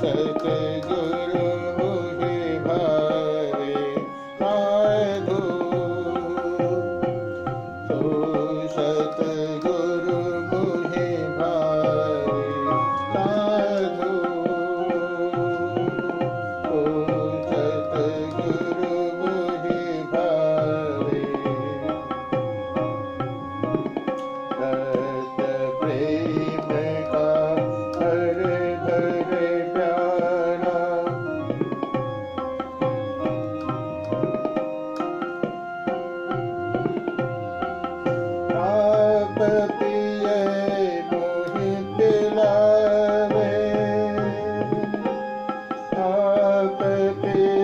Jai Jai good. कल्पते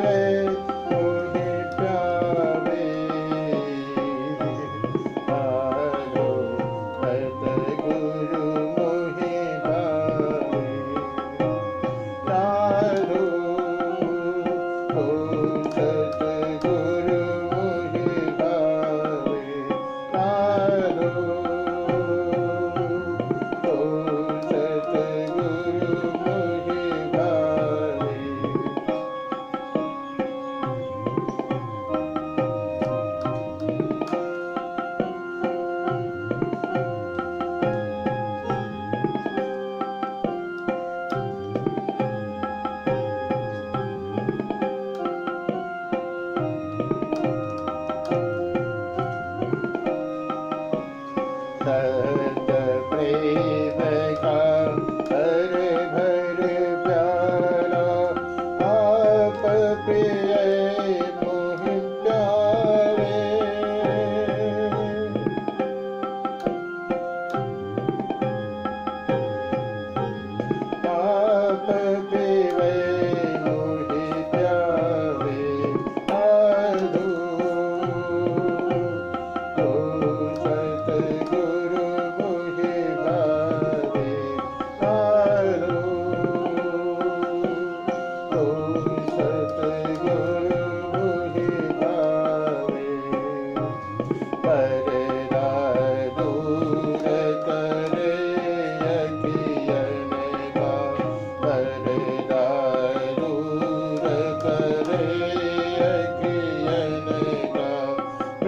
ਪ੍ਰ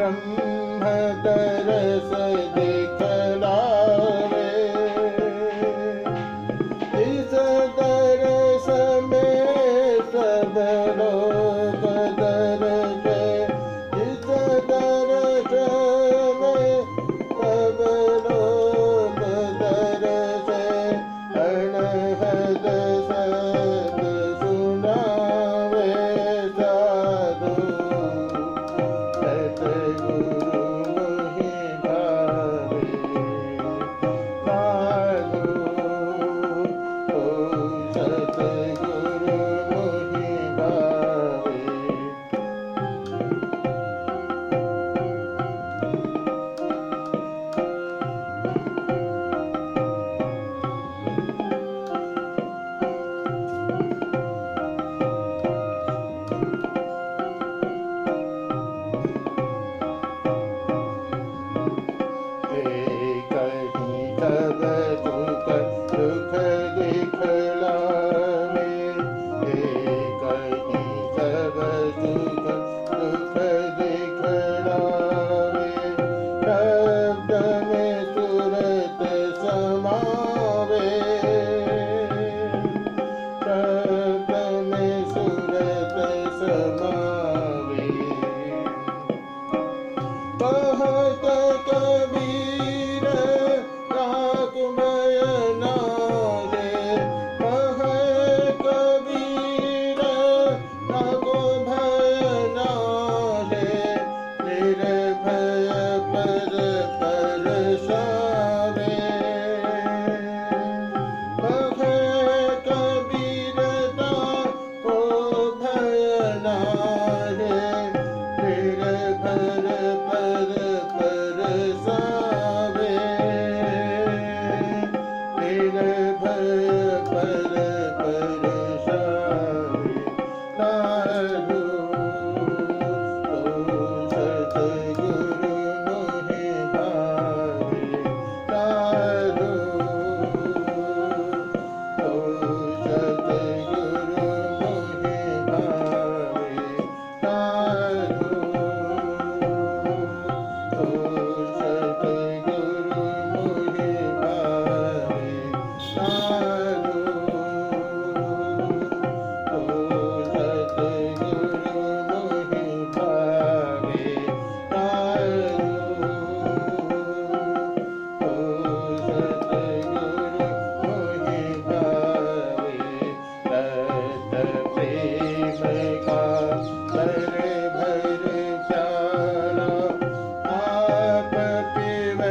ब्रह्मतरस देखला। ಸದ